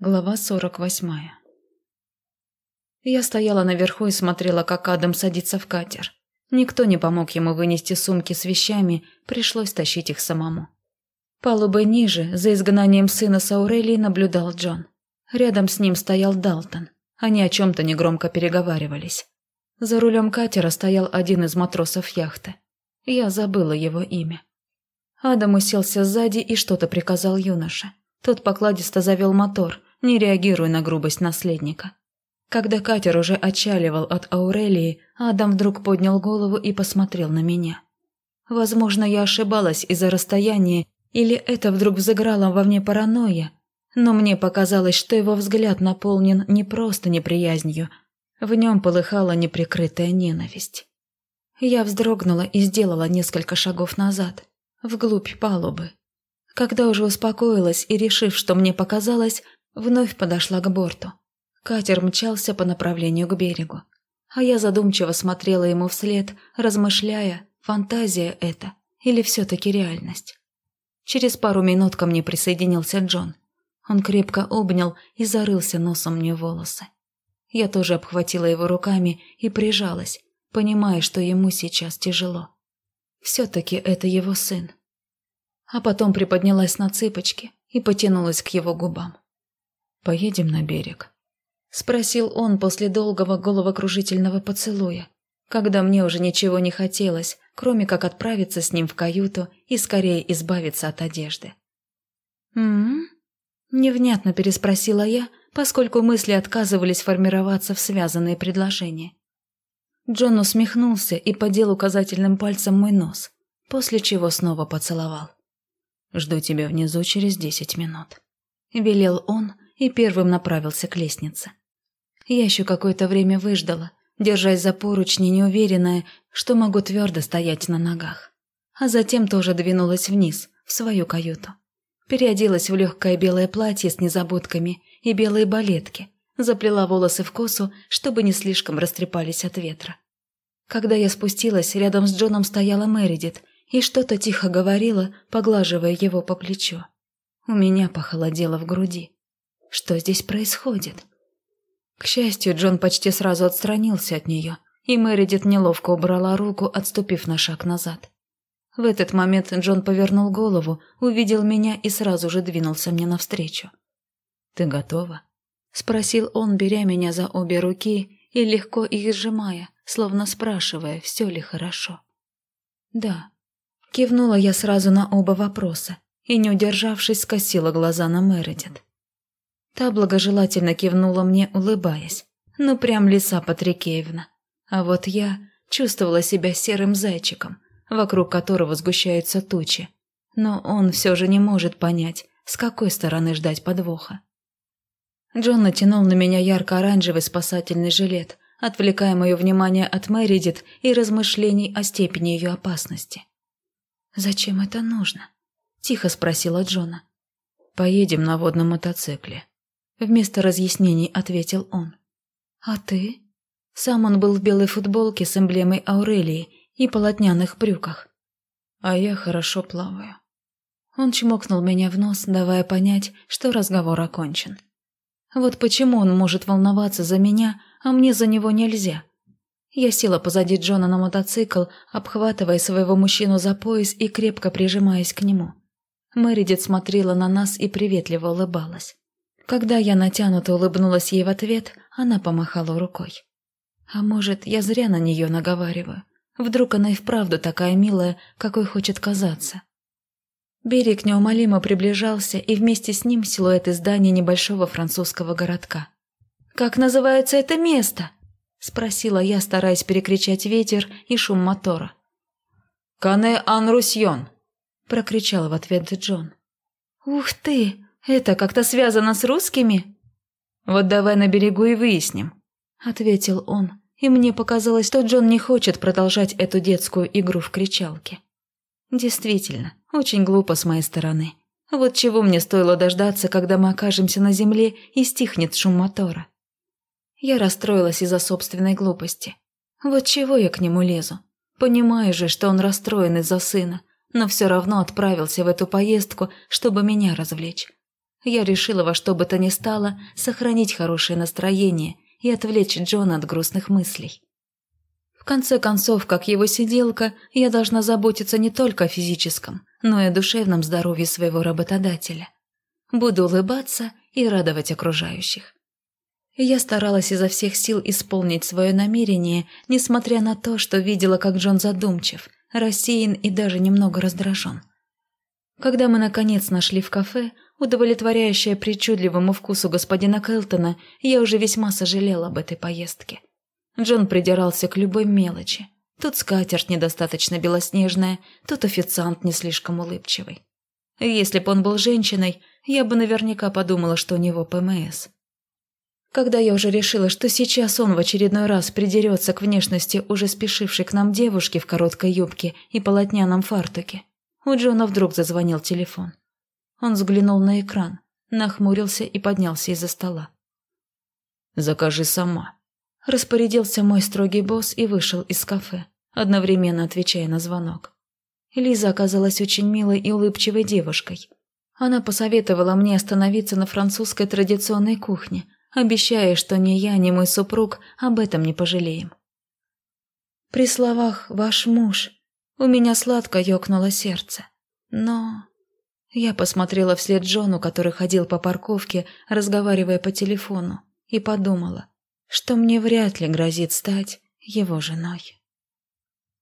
Глава сорок восьмая. Я стояла наверху и смотрела, как Адам садится в катер. Никто не помог ему вынести сумки с вещами, пришлось тащить их самому. Палубой ниже, за изгнанием сына с Аурелией, наблюдал Джон. Рядом с ним стоял Далтон. Они о чем-то негромко переговаривались. За рулем катера стоял один из матросов яхты. Я забыла его имя. Адам уселся сзади и что-то приказал юноше. Тот покладисто завел мотор, не реагируя на грубость наследника. Когда катер уже отчаливал от Аурелии, Адам вдруг поднял голову и посмотрел на меня. Возможно, я ошибалась из-за расстояния, или это вдруг взыграло во мне паранойя, но мне показалось, что его взгляд наполнен не просто неприязнью, в нем полыхала неприкрытая ненависть. Я вздрогнула и сделала несколько шагов назад, вглубь палубы, когда уже успокоилась и, решив, что мне показалось, вновь подошла к борту. Катер мчался по направлению к берегу. А я задумчиво смотрела ему вслед, размышляя, фантазия это или все-таки реальность. Через пару минут ко мне присоединился Джон. Он крепко обнял и зарылся носом мне в волосы. Я тоже обхватила его руками и прижалась, понимая, что ему сейчас тяжело. Все-таки это его сын а потом приподнялась на цыпочки и потянулась к его губам. «Поедем на берег?» – спросил он после долгого головокружительного поцелуя, когда мне уже ничего не хотелось, кроме как отправиться с ним в каюту и скорее избавиться от одежды. «М-м-м?» невнятно переспросила я, поскольку мысли отказывались формироваться в связанные предложения. Джон усмехнулся и подел указательным пальцем мой нос, после чего снова поцеловал. Жду тебя внизу через десять минут». Велел он и первым направился к лестнице. Я еще какое-то время выждала, держась за поручни, неуверенная, что могу твердо стоять на ногах. А затем тоже двинулась вниз, в свою каюту. Переоделась в легкое белое платье с незабудками и белые балетки, заплела волосы в косу, чтобы не слишком растрепались от ветра. Когда я спустилась, рядом с Джоном стояла Мэридит и что-то тихо говорила, поглаживая его по плечу. У меня похолодело в груди. Что здесь происходит? К счастью, Джон почти сразу отстранился от нее, и Мэридит неловко убрала руку, отступив на шаг назад. В этот момент Джон повернул голову, увидел меня и сразу же двинулся мне навстречу. «Ты готова?» – спросил он, беря меня за обе руки и легко их сжимая, словно спрашивая, все ли хорошо. «Да», Кивнула я сразу на оба вопроса и, не удержавшись, скосила глаза на Мередит. Та благожелательно кивнула мне, улыбаясь. Ну, прям лиса Патрикеевна. А вот я чувствовала себя серым зайчиком, вокруг которого сгущаются тучи. Но он все же не может понять, с какой стороны ждать подвоха. Джон натянул на меня ярко-оранжевый спасательный жилет, отвлекая мое внимание от Мэридит и размышлений о степени ее опасности. «Зачем это нужно?» – тихо спросила Джона. «Поедем на водном мотоцикле». Вместо разъяснений ответил он. «А ты?» Сам он был в белой футболке с эмблемой Аурелии и полотняных брюках. «А я хорошо плаваю». Он чмокнул меня в нос, давая понять, что разговор окончен. Вот почему он может волноваться за меня, а мне за него нельзя. Я села позади Джона на мотоцикл, обхватывая своего мужчину за пояс и крепко прижимаясь к нему. Мэридит смотрела на нас и приветливо улыбалась. Когда я натянуто улыбнулась ей в ответ, она помахала рукой. А может, я зря на нее наговариваю. Вдруг она и вправду такая милая, какой хочет казаться. Берег неумолимо приближался, и вместе с ним силуэты здания небольшого французского городка. «Как называется это место?» Спросила я, стараясь перекричать ветер и шум мотора. «Кане ан Русьон!» Прокричал в ответ Джон. «Ух ты! Это как-то связано с русскими?» «Вот давай на берегу и выясним», — ответил он, и мне показалось, что Джон не хочет продолжать эту детскую игру в кричалке. Действительно, очень глупо с моей стороны. Вот чего мне стоило дождаться, когда мы окажемся на земле и стихнет шум мотора. Я расстроилась из-за собственной глупости. Вот чего я к нему лезу? Понимаю же, что он расстроен из-за сына, но все равно отправился в эту поездку, чтобы меня развлечь. Я решила во что бы то ни стало сохранить хорошее настроение и отвлечь Джона от грустных мыслей. В конце концов, как его сиделка, я должна заботиться не только о физическом, но и о душевном здоровье своего работодателя. Буду улыбаться и радовать окружающих. Я старалась изо всех сил исполнить свое намерение, несмотря на то, что видела, как Джон задумчив, рассеян и даже немного раздражен. Когда мы, наконец, нашли в кафе, удовлетворяющее причудливому вкусу господина Келтона, я уже весьма сожалела об этой поездке. Джон придирался к любой мелочи. Тут скатерть недостаточно белоснежная, тут официант не слишком улыбчивый. Если бы он был женщиной, я бы наверняка подумала, что у него ПМС. Когда я уже решила, что сейчас он в очередной раз придерется к внешности уже спешившей к нам девушки в короткой юбке и полотняном фартуке, у Джона вдруг зазвонил телефон. Он взглянул на экран, нахмурился и поднялся из-за стола. «Закажи сама», – распорядился мой строгий босс и вышел из кафе, одновременно отвечая на звонок. Лиза оказалась очень милой и улыбчивой девушкой. Она посоветовала мне остановиться на французской традиционной кухне – обещая, что ни я, ни мой супруг об этом не пожалеем. При словах «ваш муж» у меня сладко ёкнуло сердце. Но... Я посмотрела вслед Джону, который ходил по парковке, разговаривая по телефону, и подумала, что мне вряд ли грозит стать его женой.